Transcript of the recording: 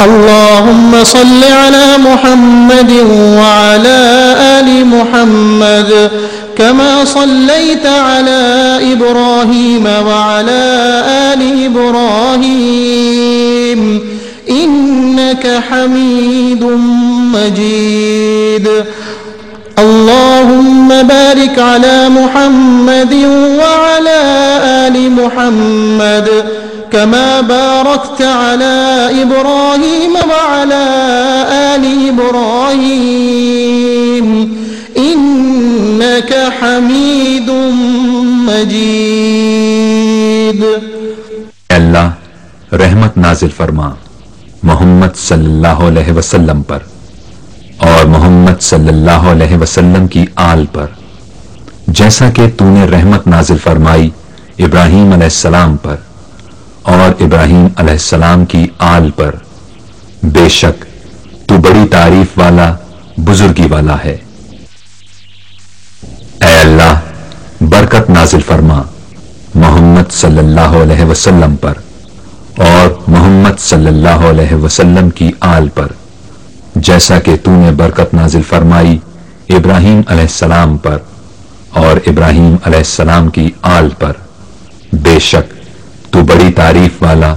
اللهم صل على محمد وعلى آل محمد كما صليت على إبراهيم وعلى آل إبراهيم إنك حميد مجيد. اللهم بارك على محمد وعلى آل محمد كما باركت على إبراهيم وعلى آل إبراهيم إنك حميد مجيد اللہ رحمت نازل فرما محمد صلی اللہ علیہ وسلم پر اور محمد صلی اللہ علیہ وسلم کی آل پر۔ جیسا کہ تو نے رحمت نازل فرمائی ابراہیم علیہ السلام پر۔ اور ابراہیم علیہ السلام کی آل پر۔ بے شک تو بڑی تعریف والا، بزرگی والا ہے۔ اے اللہ، برکت نازل فرما محمد صلی اللہ علیہ وسلم پر اور محمد صلی اللہ علیہ وسلم کی آل پر۔ جیسا کہ تو نے برکت نازل فرمائی ابراہیم علیہ السلام پر اور ابراہیم علیہ السلام کی آل پر۔ بے شک تو بڑی تعریف والا